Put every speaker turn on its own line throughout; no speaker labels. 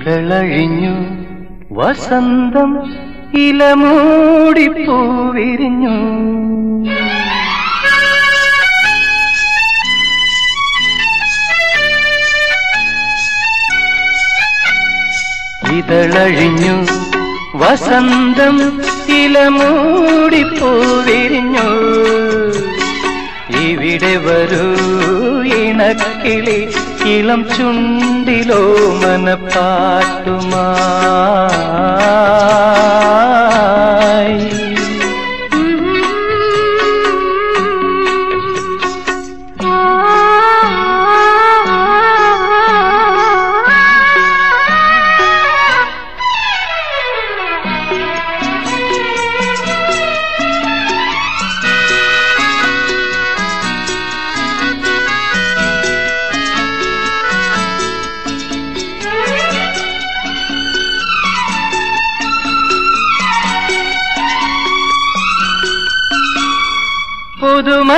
ഇതളഴിഞ്ഞു വസന്തം ഇലമൂടിപ്പൂവിരിഞ്ഞു. ഇതളഴിഞ്ഞു. വസന്തം ഇലമൂടിപ്പൂവിരിഞ്ഞു. ഇവിടെ വരൂ ഇണക്കിളി ഇളം ചുണ്ടിലോ മനപ്പാട്ടുമായി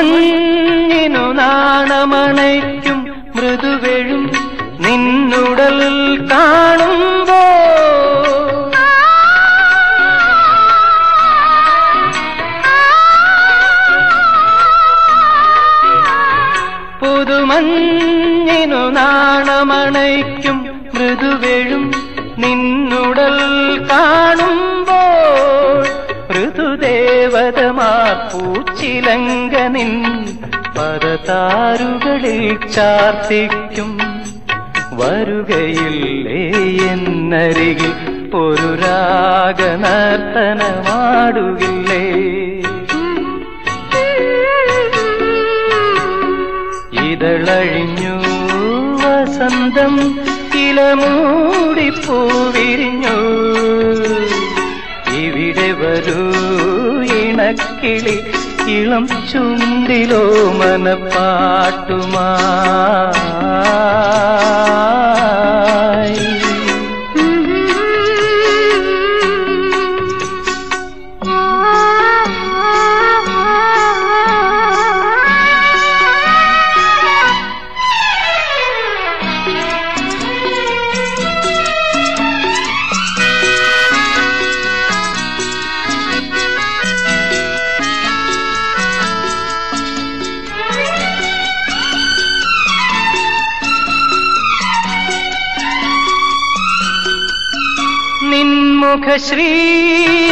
പുതുമഞ്ഞിനു നാണമണയ്ക്കും മൃദുവെഴും നിന്നുടൽ കാണുമ്പോ. പുതുമഞ്ഞിനു നാണമണയ്ക്കും മൃദുവെഴും നിന്നുടൽ കാണുമ്പോൾ പൂച്ചിലങ്കനിൻ പരതാരുകളിൽ ചാർത്തിക്കും. വരുകയില്ലേ എന്നരികിൽ ഒരു രാഗനർത്തനമാടുകില്ലേ. ഇതളഴിഞ്ഞു വസന്തം ഇലമൂടിപ്പൂവിരിഞ്ഞു. ഇവിടെ വരൂ ഇണക്കിളി ഇളം ചുണ്ടിലോ മനപ്പാട്ടുമായി നിൻമുഖശ്രീ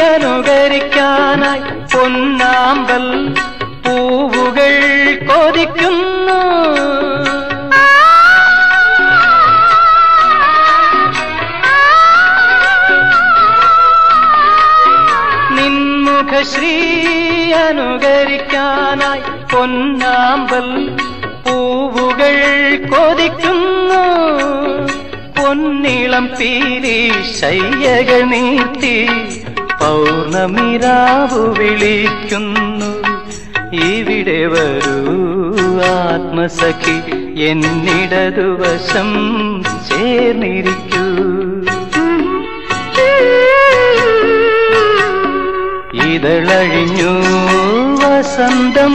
അനുകരിക്കാനായി പൊന്നാമ്പൽ പൂവുകൾ കൊതിക്കുന്നു. നിൻമുഖശ്രീ അനുകരിക്കാനായി പൊന്നാമ്പൽ പൂവുകൾ കൊതിക്കുന്നു. പൊന്നിളം പീലി ശയ്യകൾ നീർത്തി പൗർണമിരാവു വിളിക്കുന്നു. ഇവിടെ വരൂ ആത്മസഖി എന്നിടതുവശം ചേർന്നിരിക്കൂ. ഇതളഴിഞ്ഞു വസന്തം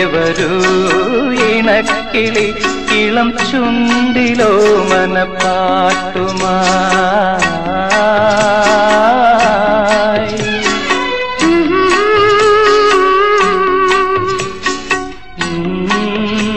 ఎవరు? ఇనక్కిలి ఇళం చుండిలో మన పాటుమా? Mm-hmm.